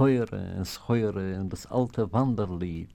teure, ins heure, in das alte Wanderlied.